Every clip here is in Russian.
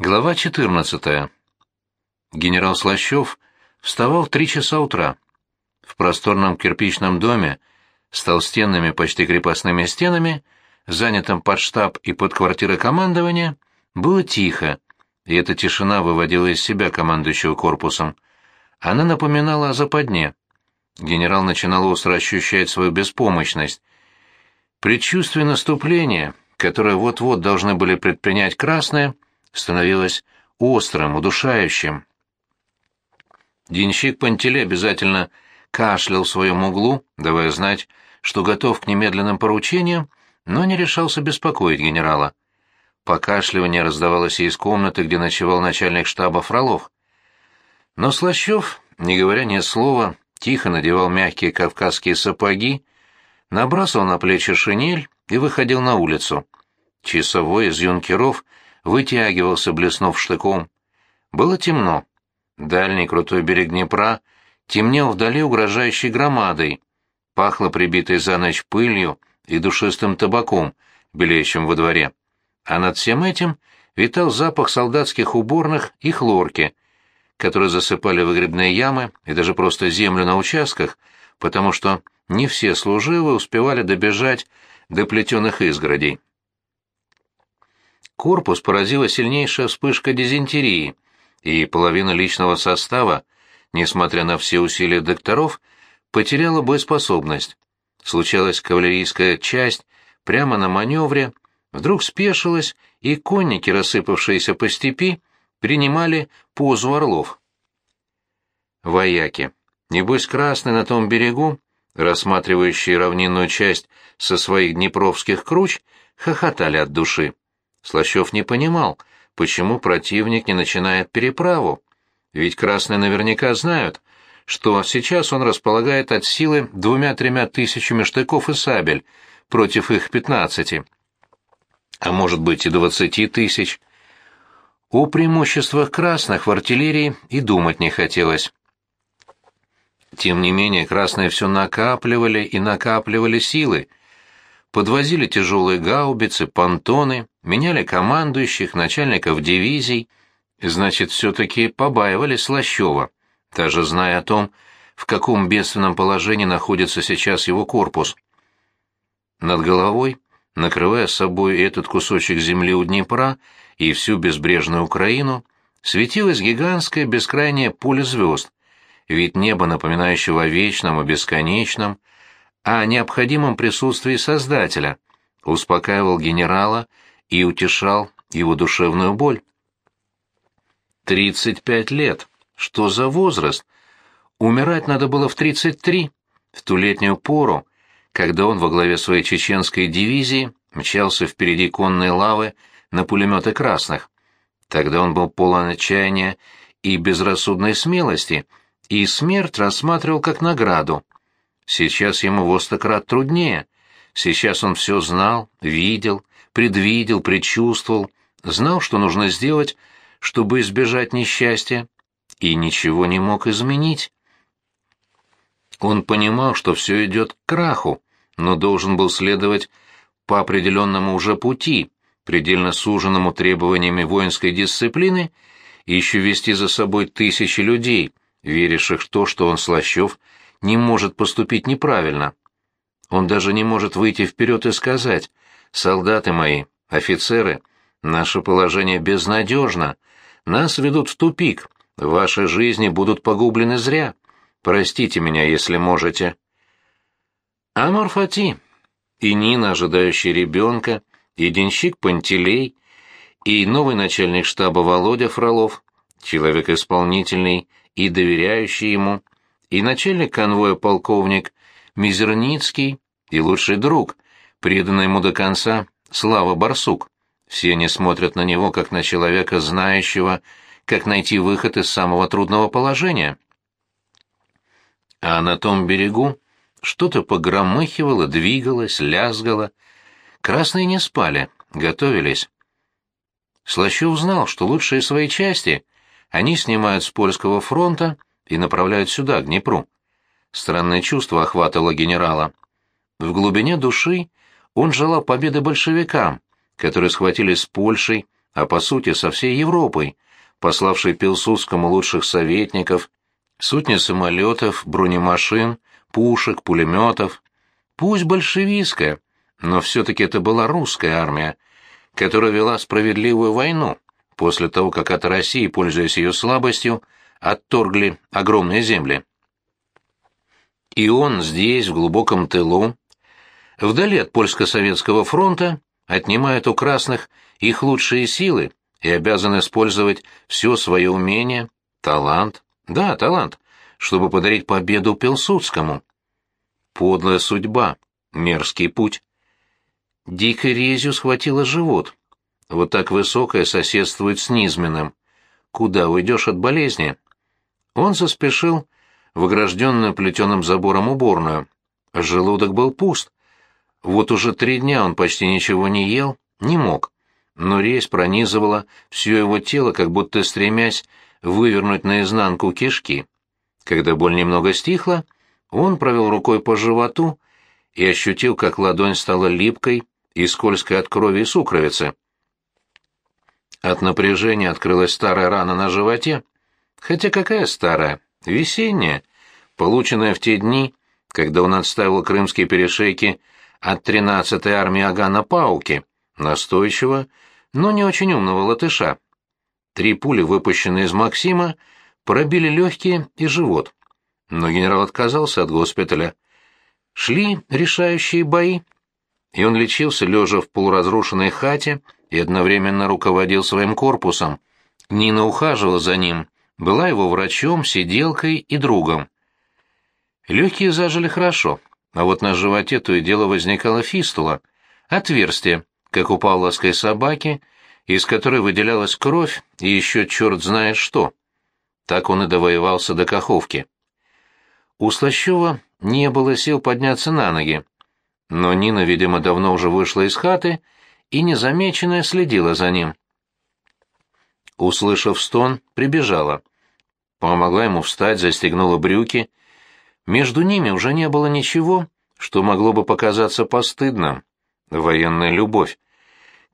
Глава 14. Генерал Слащев вставал в три часа утра. В просторном кирпичном доме с толстенными почти крепостными стенами, занятом под штаб и под квартиры командования, было тихо, и эта тишина выводила из себя командующего корпусом. Она напоминала о западне. Генерал начинал остро ощущать свою беспомощность. Предчувствие наступления, которое вот-вот должны были предпринять красные, становилось острым, удушающим. Денщик Пантеле обязательно кашлял в своем углу, давая знать, что готов к немедленным поручениям, но не решался беспокоить генерала. Покашливание раздавалось и из комнаты, где ночевал начальник штаба Фролов. Но Слащев, не говоря ни слова, тихо надевал мягкие кавказские сапоги, набрасывал на плечи шинель и выходил на улицу. Часовой из юнкеров вытягивался, блеснув штыком. Было темно. Дальний крутой берег Днепра темнел вдали угрожающей громадой, пахло прибитой за ночь пылью и душистым табаком, белеющим во дворе. А над всем этим витал запах солдатских уборных и хлорки, которые засыпали выгребные ямы и даже просто землю на участках, потому что не все служивые успевали добежать до плетеных изгородей. Корпус поразила сильнейшая вспышка дизентерии, и половина личного состава, несмотря на все усилия докторов, потеряла боеспособность. Случалась кавалерийская часть прямо на маневре, вдруг спешилась, и конники, рассыпавшиеся по степи, принимали позу орлов. Вояки. Небось, красный на том берегу, рассматривающие равнинную часть со своих днепровских круч, хохотали от души. Слащев не понимал, почему противник не начинает переправу. Ведь красные наверняка знают, что сейчас он располагает от силы двумя-тремя тысячами штыков и сабель против их пятнадцати, а может быть и двадцати тысяч. О преимуществах красных в артиллерии и думать не хотелось. Тем не менее, красные все накапливали и накапливали силы, подвозили тяжелые гаубицы, понтоны, меняли командующих, начальников дивизий, значит, все-таки побаивались Слащева, даже зная о том, в каком бедственном положении находится сейчас его корпус. Над головой, накрывая собой этот кусочек земли у Днепра и всю безбрежную Украину, светилось гигантское бескрайнее поле звезд, вид неба, напоминающего о вечном и бесконечном, о необходимом присутствии Создателя, успокаивал генерала и утешал его душевную боль. Тридцать пять лет. Что за возраст? Умирать надо было в тридцать три, в ту летнюю пору, когда он во главе своей чеченской дивизии мчался впереди конной лавы на пулеметы красных. Тогда он был полон отчаяния и безрассудной смелости, и смерть рассматривал как награду. Сейчас ему сто крат труднее. Сейчас он все знал, видел, предвидел, предчувствовал, знал, что нужно сделать, чтобы избежать несчастья, и ничего не мог изменить. Он понимал, что все идет к краху, но должен был следовать по определенному уже пути, предельно суженному требованиями воинской дисциплины, и еще вести за собой тысячи людей, веривших в то, что он, Слащев, не может поступить неправильно. Он даже не может выйти вперед и сказать, «Солдаты мои, офицеры, наше положение безнадежно, нас ведут в тупик, ваши жизни будут погублены зря. Простите меня, если можете». А Марфати, и Нина, ожидающая ребенка, и денщик Пантелей, и новый начальник штаба Володя Фролов, человек исполнительный и доверяющий ему, и начальник конвоя полковник Мизерницкий, и лучший друг, преданный ему до конца, Слава Барсук. Все они смотрят на него как на человека, знающего, как найти выход из самого трудного положения. А на том берегу что-то погромыхивало, двигалось, лязгало. Красные не спали, готовились. Слащев знал, что лучшие свои части они снимают с польского фронта и направляют сюда, к Днепру. Странное чувство охватывало генерала. В глубине души он желал победы большевикам, которые схватились с Польшей а по сути со всей Европой, пославшей Пилсудскому лучших советников, сотни самолетов, бронемашин, пушек, пулеметов. Пусть большевистская, но все-таки это была русская армия, которая вела справедливую войну после того, как от России, пользуясь ее слабостью, отторгли огромные земли. И он здесь, в глубоком тылу, вдали от польско-советского фронта, отнимает у красных их лучшие силы и обязан использовать все свое умение, талант, да, талант, чтобы подарить победу Пилсудскому. Подлая судьба, мерзкий путь. Дикой резью схватила живот. Вот так высокое соседствует с низменным. Куда уйдешь от болезни? Он заспешил в огражденную плетеным забором уборную. Желудок был пуст. Вот уже три дня он почти ничего не ел, не мог. Но резь пронизывала все его тело, как будто стремясь вывернуть наизнанку кишки. Когда боль немного стихла, он провел рукой по животу и ощутил, как ладонь стала липкой и скользкой от крови и сукровицы. От напряжения открылась старая рана на животе. Хотя какая старая? Весенняя, полученная в те дни, когда он отставил крымские перешейки от 13-й армии Агана Пауки, настойчиво, но не очень умного латыша. Три пули, выпущенные из Максима, пробили легкие и живот. Но генерал отказался от госпиталя. Шли решающие бои, и он лечился, лежа в полуразрушенной хате, и одновременно руководил своим корпусом. Нина ухаживала за ним, была его врачом, сиделкой и другом. Легкие зажили хорошо, а вот на животе то и дело возникала фистула, отверстие, как у павловской собаки, из которой выделялась кровь и еще черт знает что. Так он и довоевался до Каховки. У Слащева не было сил подняться на ноги, но Нина, видимо, давно уже вышла из хаты и незамеченная следила за ним. Услышав стон, прибежала. Помогла ему встать, застегнула брюки. Между ними уже не было ничего, что могло бы показаться постыдным. Военная любовь.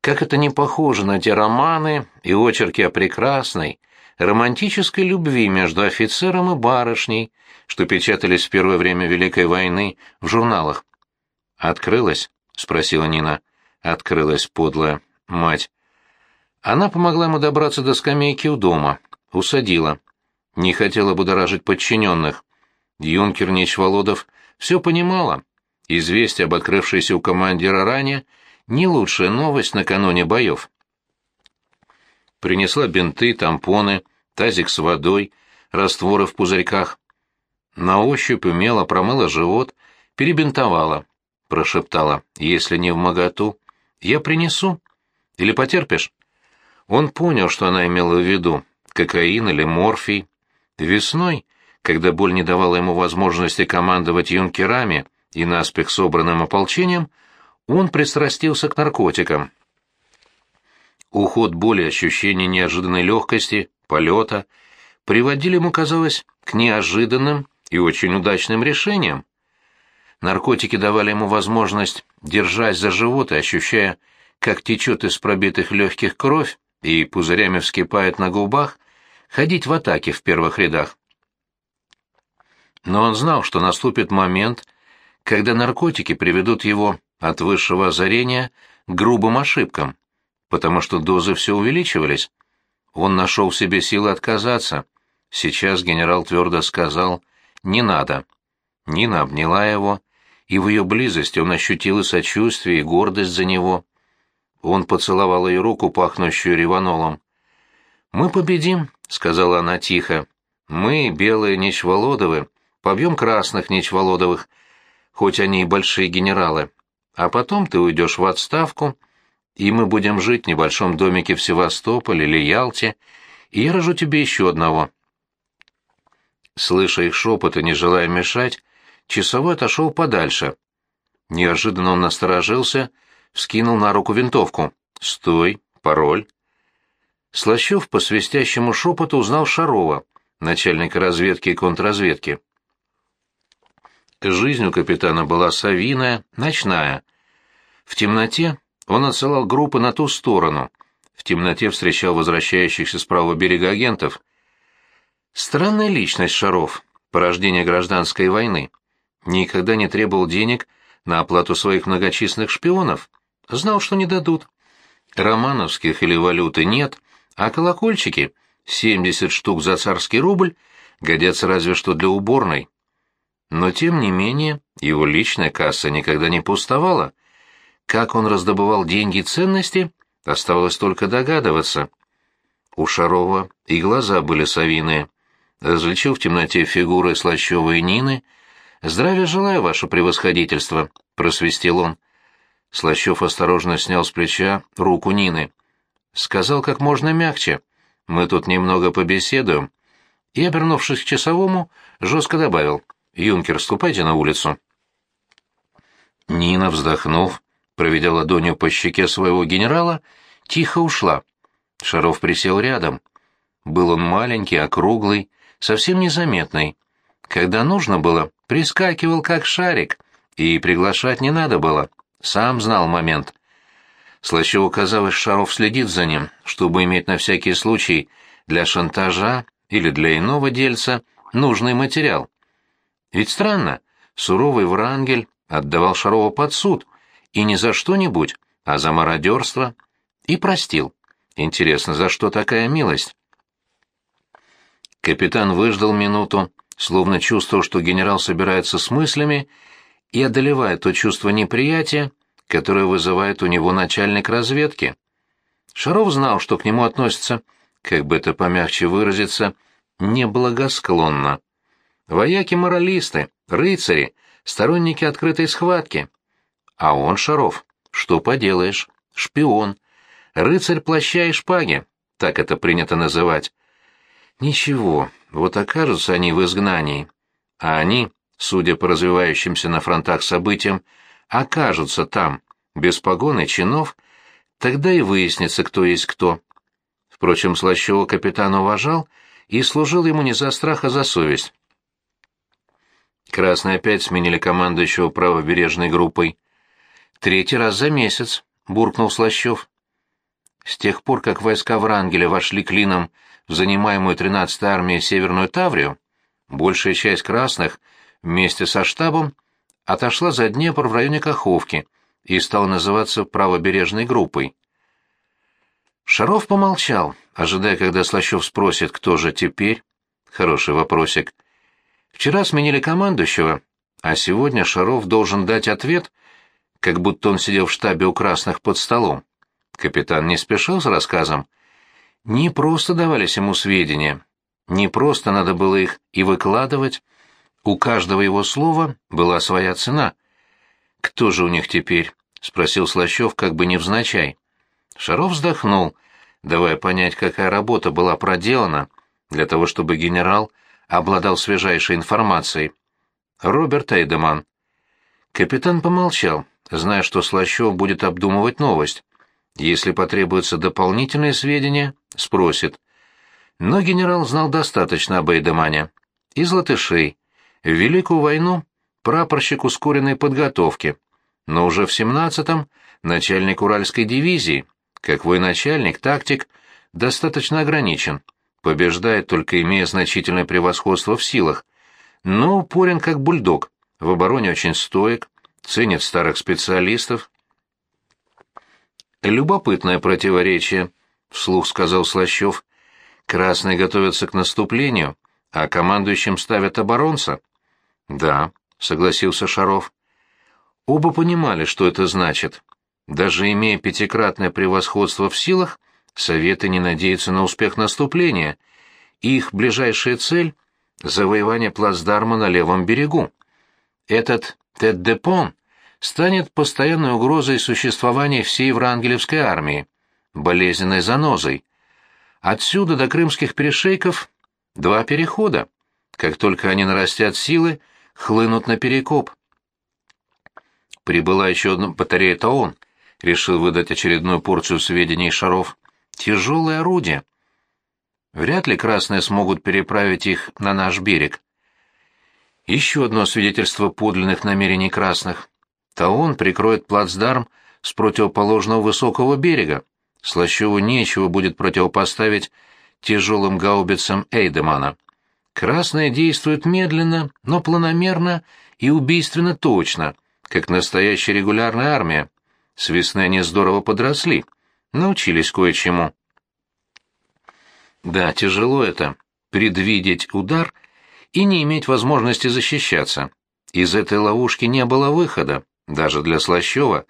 Как это не похоже на те романы и очерки о прекрасной, романтической любви между офицером и барышней, что печатались в первое время Великой войны в журналах. «Открылась?» — спросила Нина. «Открылась, подлая мать». Она помогла ему добраться до скамейки у дома, усадила. Не хотела будоражить подчиненных. Юнкер Нечволодов все понимала. Известие об открывшейся у командира ране — не лучшая новость накануне боев. Принесла бинты, тампоны, тазик с водой, растворы в пузырьках. На ощупь умело промыла живот, перебинтовала. Прошептала, если не в моготу, я принесу. Или потерпишь? Он понял, что она имела в виду, кокаин или морфий. Весной, когда боль не давала ему возможности командовать юнкерами и наспех собранным ополчением, он пристрастился к наркотикам. Уход боли, ощущение неожиданной легкости, полета приводили ему, казалось, к неожиданным и очень удачным решениям. Наркотики давали ему возможность, держась за живот и ощущая, как течет из пробитых легких кровь и пузырями вскипает на губах, ходить в атаке в первых рядах. Но он знал, что наступит момент, когда наркотики приведут его от высшего озарения к грубым ошибкам, потому что дозы все увеличивались. Он нашел в себе силы отказаться. Сейчас генерал твердо сказал «не надо». Нина обняла его, и в ее близости он ощутил и сочувствие, и гордость за него. Он поцеловал ее руку, пахнущую реванолом. «Мы победим», — сказала она тихо. «Мы, белые Нечволодовы, побьем красных Нечволодовых, хоть они и большие генералы. А потом ты уйдешь в отставку, и мы будем жить в небольшом домике в Севастополе или Ялте, и я рожу тебе еще одного». Слыша их шепот и не желая мешать, часовой отошел подальше. Неожиданно он насторожился, вскинул на руку винтовку. «Стой! Пароль!» Слащев по свистящему шепоту узнал Шарова, начальника разведки и контрразведки. Жизнь у капитана была совиная, ночная. В темноте он отсылал группы на ту сторону, в темноте встречал возвращающихся с правого берега агентов. Странная личность Шаров, порождение гражданской войны. Никогда не требовал денег на оплату своих многочисленных шпионов. Знал, что не дадут. Романовских или валюты нет, а колокольчики, 70 штук за царский рубль, годятся разве что для уборной. Но, тем не менее, его личная касса никогда не пустовала. Как он раздобывал деньги и ценности, оставалось только догадываться. У Шарова и глаза были совиные. Различил в темноте фигуры слащевой Нины. «Здравия желаю, ваше превосходительство», — просвистел он. Слащев осторожно снял с плеча руку Нины. Сказал как можно мягче. «Мы тут немного побеседуем». И, обернувшись к часовому, жестко добавил. «Юнкер, ступайте на улицу». Нина, вздохнув, проведя ладонью по щеке своего генерала, тихо ушла. Шаров присел рядом. Был он маленький, округлый, совсем незаметный. Когда нужно было, прискакивал как шарик, и приглашать не надо было. Сам знал момент. Слащеву казалось, Шаров следит за ним, чтобы иметь на всякий случай для шантажа или для иного дельца нужный материал. Ведь странно, суровый Врангель отдавал Шарова под суд, и не за что-нибудь, а за мародерство, и простил. Интересно, за что такая милость? Капитан выждал минуту, словно чувствовал, что генерал собирается с мыслями, и одолевает то чувство неприятия, которое вызывает у него начальник разведки. Шаров знал, что к нему относятся, как бы это помягче выразиться, неблагосклонно. Вояки-моралисты, рыцари, сторонники открытой схватки. А он, Шаров, что поделаешь, шпион, рыцарь плаща и шпаги, так это принято называть. Ничего, вот окажутся они в изгнании, а они судя по развивающимся на фронтах событиям, окажутся там, без погон и чинов, тогда и выяснится, кто есть кто. Впрочем, Слащева капитан уважал и служил ему не за страх, а за совесть. Красные опять сменили командующего правобережной группой. «Третий раз за месяц», — буркнул Слащев. С тех пор, как войска Врангеля вошли клином в занимаемую 13-й армией Северную Таврию, большая часть красных вместе со штабом отошла за Днепр в районе Каховки и стала называться правобережной группой. Шаров помолчал, ожидая, когда Слащев спросит, кто же теперь. Хороший вопросик. Вчера сменили командующего, а сегодня Шаров должен дать ответ, как будто он сидел в штабе у красных под столом. Капитан не спешил с рассказом. Не просто давались ему сведения, не просто надо было их и выкладывать, у каждого его слова была своя цена. «Кто же у них теперь?» — спросил Слащев как бы невзначай. Шаров вздохнул, давая понять, какая работа была проделана для того, чтобы генерал обладал свежайшей информацией. Роберт Эйдеман. Капитан помолчал, зная, что Слащев будет обдумывать новость. Если потребуются дополнительные сведения, спросит. Но генерал знал достаточно об Эйдемане. Из латышей, в Великую войну прапорщик ускоренной подготовки, но уже в 17-м начальник Уральской дивизии, как военачальник, тактик, достаточно ограничен, побеждает только имея значительное превосходство в силах, но упорен как бульдог, в обороне очень стоек, ценит старых специалистов. «Любопытное противоречие», — вслух сказал Слащев. «Красные готовятся к наступлению, а командующим ставят оборонца. «Да», — согласился Шаров. Оба понимали, что это значит. Даже имея пятикратное превосходство в силах, Советы не надеются на успех наступления. Их ближайшая цель — завоевание плацдарма на левом берегу. Этот Тет-Депон станет постоянной угрозой существования всей Врангелевской армии, болезненной занозой. Отсюда до крымских перешейков два перехода. Как только они нарастят силы, хлынут на перекоп. Прибыла еще одна батарея ТАОН, решил выдать очередную порцию сведений Шаров. Тяжелое орудие. Вряд ли красные смогут переправить их на наш берег. Еще одно свидетельство подлинных намерений красных. ТАОН прикроет плацдарм с противоположного высокого берега, Слащеву нечего будет противопоставить тяжелым гаубицам Эйдемана. Красные действуют медленно, но планомерно и убийственно точно, как настоящая регулярная армия. С весны они здорово подросли, научились кое-чему. Да, тяжело это — предвидеть удар и не иметь возможности защищаться. Из этой ловушки не было выхода, даже для Слащева.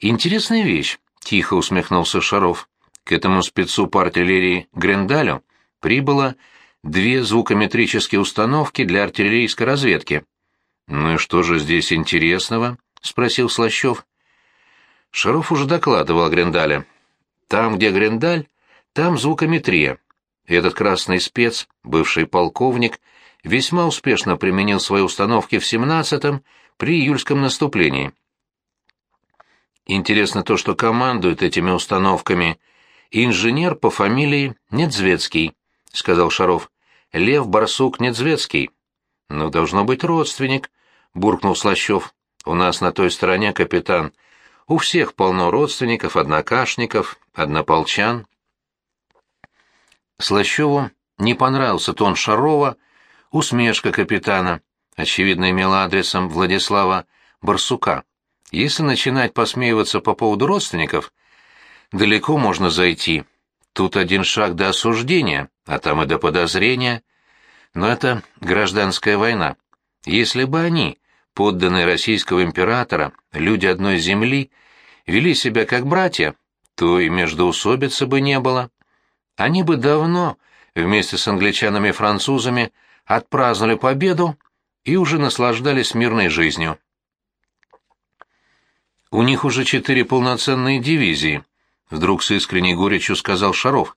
«Интересная вещь», — тихо усмехнулся Шаров. «К этому спецу по артиллерии Грендалю прибыло две звукометрические установки для артиллерийской разведки». «Ну и что же здесь интересного?» — спросил Слащев. Шаров уже докладывал о Грендале. «Там, где Грендаль, там звукометрия. Этот красный спец, бывший полковник, весьма успешно применил свои установки в 17-м при июльском наступлении. Интересно то, что командует этими установками инженер по фамилии Недзвецкий, сказал Шаров. Лев Барсук Недзвецкий. Ну, должно быть родственник, буркнул Слащев. У нас на той стороне капитан. У всех полно родственников, однокашников, однополчан. Слащеву не понравился тон Шарова, усмешка капитана, очевидно, имела адресом Владислава Барсука. Если начинать посмеиваться по поводу родственников, далеко можно зайти. Тут один шаг до осуждения, а там и до подозрения. Но это гражданская война. Если бы они, подданные российского императора, люди одной земли, вели себя как братья, то и междоусобицы бы не было. Они бы давно, вместе с англичанами и французами, отпраздновали победу и уже наслаждались мирной жизнью. У них уже четыре полноценные дивизии, вдруг с искренней горечью сказал Шаров.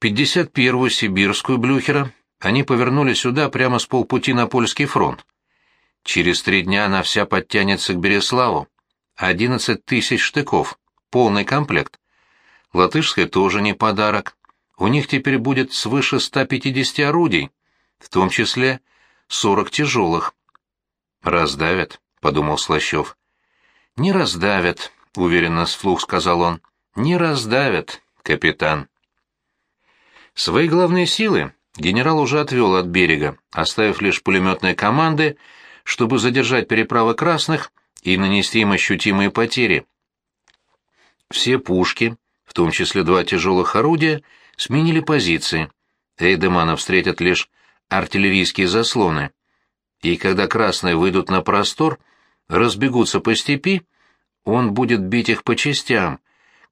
51-ю сибирскую Блюхера они повернули сюда прямо с полпути на польский фронт. Через три дня она вся подтянется к Береславу. 11 тысяч штыков, полный комплект. Латышская тоже не подарок. У них теперь будет свыше 150 орудий, в том числе 40 тяжелых. «Раздавят», — подумал Слащев. «Не раздавят», — уверенно вслух сказал он. «Не раздавят, капитан». Свои главные силы генерал уже отвел от берега, оставив лишь пулеметные команды, чтобы задержать переправы красных и нанести им ощутимые потери. Все пушки, в том числе два тяжелых орудия, сменили позиции. Эйдемана встретят лишь артиллерийские заслоны. И когда красные выйдут на простор, разбегутся по степи, он будет бить их по частям,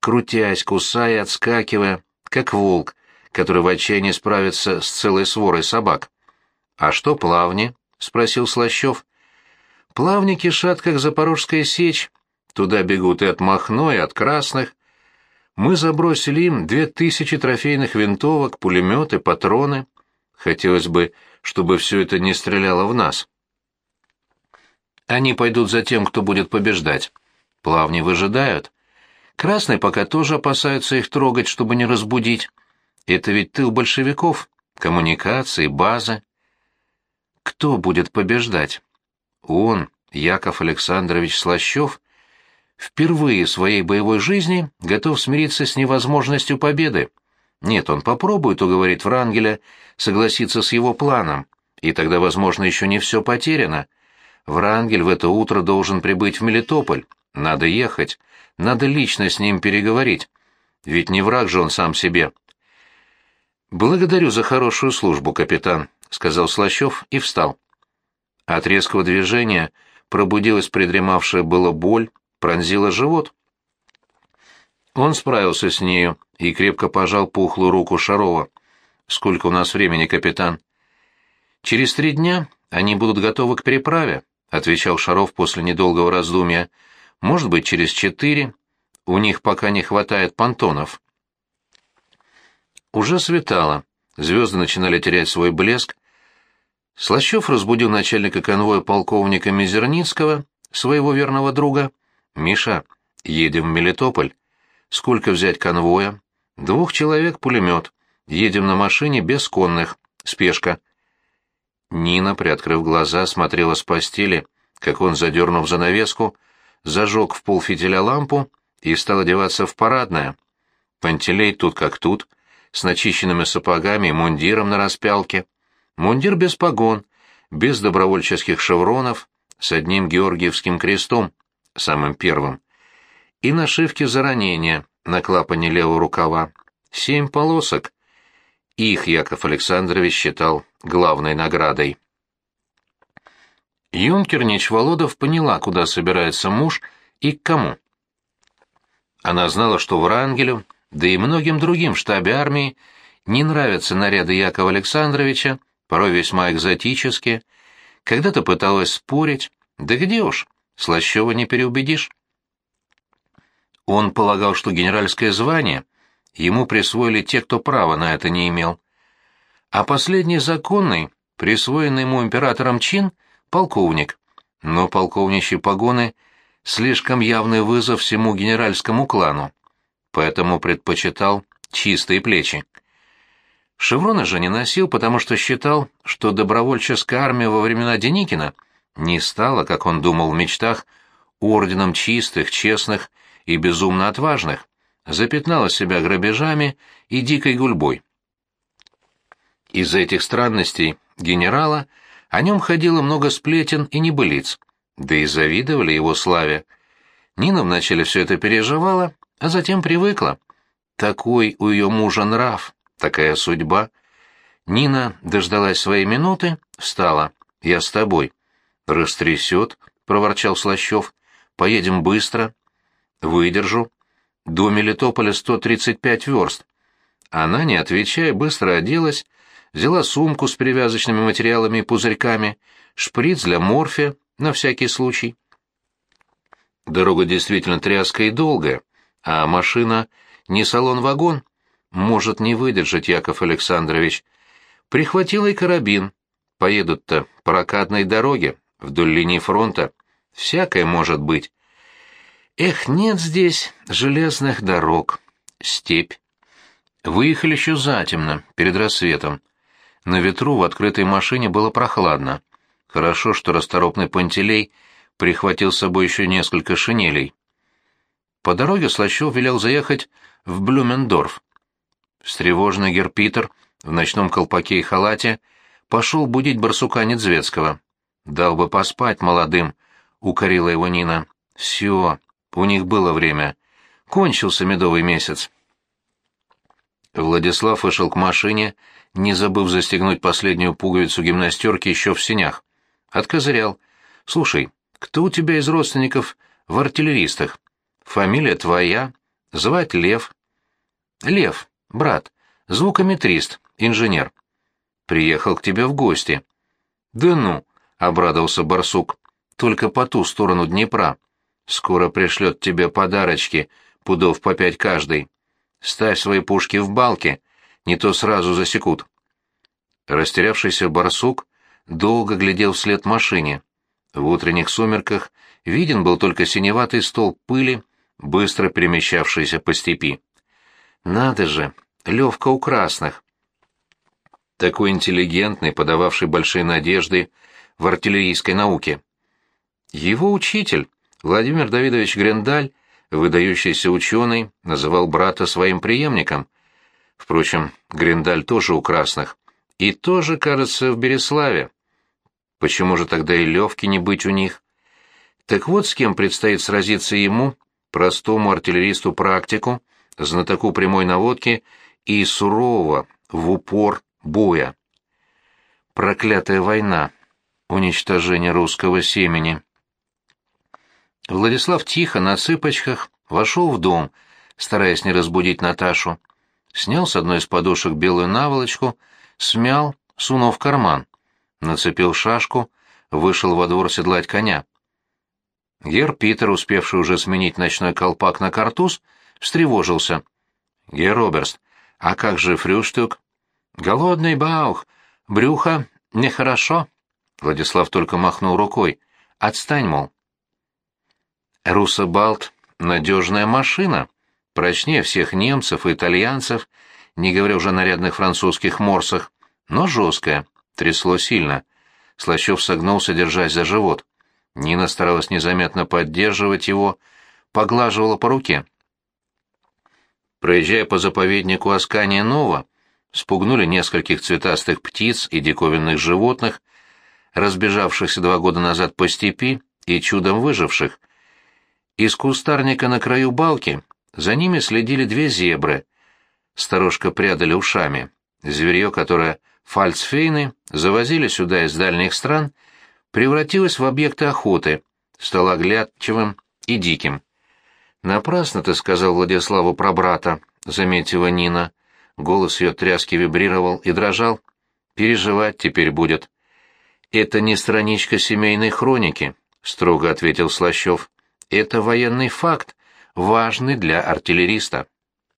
крутясь, кусая, отскакивая, как волк, который в отчаянии справится с целой сворой собак. «А что плавни?» — спросил Слащев. «Плавни кишат, как запорожская сечь. Туда бегут и от Махно, и от красных. Мы забросили им две тысячи трофейных винтовок, пулеметы, патроны. Хотелось бы, чтобы все это не стреляло в нас. Они пойдут за тем, кто будет побеждать. Плавни выжидают. Красные пока тоже опасаются их трогать, чтобы не разбудить. Это ведь тыл большевиков, коммуникации, базы. Кто будет побеждать? Он, Яков Александрович Слащев, впервые в своей боевой жизни готов смириться с невозможностью победы. Нет, он попробует уговорить Врангеля согласиться с его планом, и тогда, возможно, еще не все потеряно. Врангель в это утро должен прибыть в Мелитополь. Надо ехать, надо лично с ним переговорить. Ведь не враг же он сам себе. «Благодарю за хорошую службу, капитан», — сказал Слащев и встал. От резкого движения пробудилась придремавшая была боль, пронзила живот. Он справился с нею и крепко пожал пухлую руку Шарова. «Сколько у нас времени, капитан?» «Через три дня они будут готовы к переправе», — отвечал Шаров после недолгого раздумья. «Может быть, через четыре. У них пока не хватает понтонов». Уже светало, звезды начинали терять свой блеск. Слащев разбудил начальника конвоя полковника Мизерницкого, своего верного друга. «Миша, едем в Мелитополь. Сколько взять конвоя?» «Двух человек пулемет. Едем на машине без конных. Спешка». Нина, приоткрыв глаза, смотрела с постели, как он, задернув занавеску, зажег в полфитиля лампу и стал одеваться в парадное. Пантелей тут как тут, с начищенными сапогами и мундиром на распялке. Мундир без погон, без добровольческих шевронов, с одним георгиевским крестом, самым первым. И нашивки за ранение на клапане левого рукава. Семь полосок. Их Яков Александрович считал главной наградой. Юнкернич Володов поняла, куда собирается муж и к кому. Она знала, что Врангелю, да и многим другим в штабе армии, не нравятся наряды Якова Александровича, порой весьма экзотические. Когда-то пыталась спорить, да где уж, Слащева не переубедишь. Он полагал, что генеральское звание ему присвоили те, кто права на это не имел. А последний законный, присвоенный ему императором чин — полковник, но полковничьи погоны — слишком явный вызов всему генеральскому клану, поэтому предпочитал чистые плечи. Шеврона же не носил, потому что считал, что добровольческая армия во времена Деникина не стала, как он думал в мечтах, орденом чистых, честных и безумно отважных, запятнала себя грабежами и дикой гульбой. Из-за этих странностей генерала — о нем ходило много сплетен и небылиц, да и завидовали его славе. Нина вначале все это переживала, а затем привыкла. Такой у ее мужа нрав, такая судьба. Нина дождалась своей минуты, встала. «Я с тобой». «Растрясет», — проворчал Слащев. «Поедем быстро». «Выдержу». До Мелитополя 135 верст. Она, не отвечая, быстро оделась, взяла сумку с перевязочными материалами и пузырьками, шприц для морфия, на всякий случай. Дорога действительно тряская и долгая, а машина не салон-вагон, может не выдержать Яков Александрович. Прихватила и карабин. Поедут-то по прокатной дороге, вдоль линии фронта. Всякое может быть. Эх, нет здесь железных дорог. Степь. Выехали еще затемно, перед рассветом. На ветру в открытой машине было прохладно. Хорошо, что расторопный Пантелей прихватил с собой еще несколько шинелей. По дороге Слащев велел заехать в Блюмендорф. Встревоженный Герпитер в ночном колпаке и халате пошел будить барсука Недзвецкого. «Дал бы поспать молодым», — укорила его Нина. «Все, у них было время. Кончился медовый месяц». Владислав вышел к машине, не забыв застегнуть последнюю пуговицу гимнастерки еще в синях. Откозырял. «Слушай, кто у тебя из родственников в артиллеристах? Фамилия твоя? Звать Лев?» «Лев, брат, звукометрист, инженер. Приехал к тебе в гости». «Да ну!» — обрадовался барсук. «Только по ту сторону Днепра. Скоро пришлет тебе подарочки, пудов по пять каждый». Ставь свои пушки в балки, не то сразу засекут. Растерявшийся барсук долго глядел вслед машине. В утренних сумерках виден был только синеватый столб пыли, быстро перемещавшийся по степи. Надо же, Левка у красных. Такой интеллигентный, подававший большие надежды в артиллерийской науке. Его учитель, Владимир Давидович Грендаль, выдающийся ученый называл брата своим преемником. Впрочем, Гриндаль тоже у красных. И тоже, кажется, в Береславе. Почему же тогда и Левки не быть у них? Так вот с кем предстоит сразиться ему, простому артиллеристу-практику, знатоку прямой наводки и сурового, в упор, боя. Проклятая война, уничтожение русского семени. Владислав тихо, на цыпочках, вошел в дом, стараясь не разбудить Наташу. Снял с одной из подушек белую наволочку, смял, сунул в карман. Нацепил шашку, вышел во двор седлать коня. Гер Питер, успевший уже сменить ночной колпак на картуз, встревожился. «Гер Роберст, а как же Фрюштюк?» «Голодный баух, брюхо нехорошо». Владислав только махнул рукой. «Отстань, мол». Руссобалт — надежная машина, прочнее всех немцев и итальянцев, не говоря уже о нарядных французских морсах, но жесткая, трясло сильно. Слащев согнулся, держась за живот. Нина старалась незаметно поддерживать его, поглаживала по руке. Проезжая по заповеднику Аскания Нова, спугнули нескольких цветастых птиц и диковинных животных, разбежавшихся два года назад по степи и чудом выживших. Из кустарника на краю балки за ними следили две зебры. Сторожка прядали ушами. Зверье, которое фальцфейны завозили сюда из дальних стран, превратилось в объекты охоты, стало оглядчивым и диким. «Напрасно ты сказал Владиславу про брата», — заметила Нина. Голос ее тряски вибрировал и дрожал. «Переживать теперь будет». «Это не страничка семейной хроники», — строго ответил Слащев. «Это военный факт, важный для артиллериста».